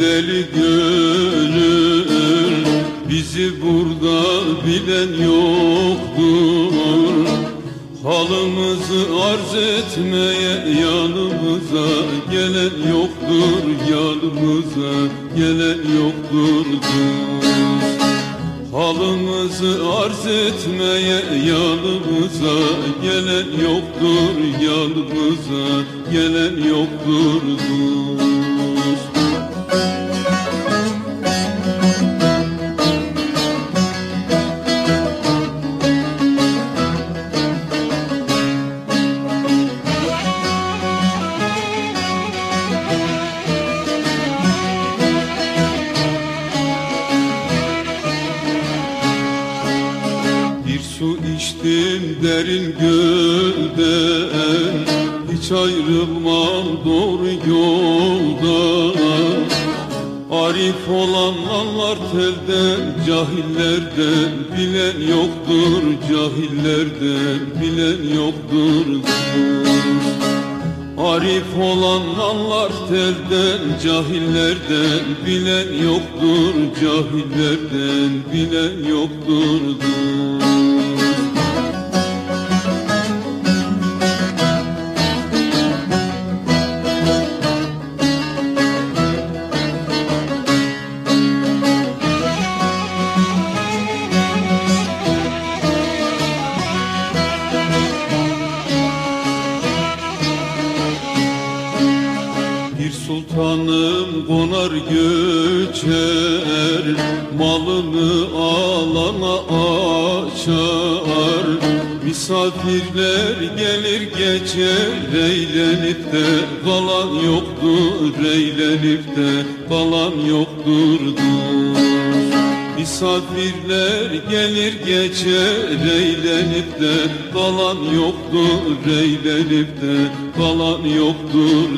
deli gönül Bizi burada bilen yoktur. Halımızı arz etmeye yanımıza gelen yoktur Yanımıza gelen yoktur Halımızı arz etmeye yanımıza gelen yoktur Yanımıza gelen yoktur içtim derin gölden. Hiç ayrılmam doğru yoldan. Arif olan anlar telden Cahillerden. Bilen yoktur Cahillerden. Bilen yoktur. Arif olan anlar telden Cahillerden. Bilen yoktur Cahillerden. Bilen yoktur sultanım konar göçer Malını alana açar. Misafirler gelir geçer Eğlenip de kalan yoktur Eğlenip de kalan yoktur Misafirler gelir geçer Eğlenip de kalan yoktur Eğlenip de kalan yoktur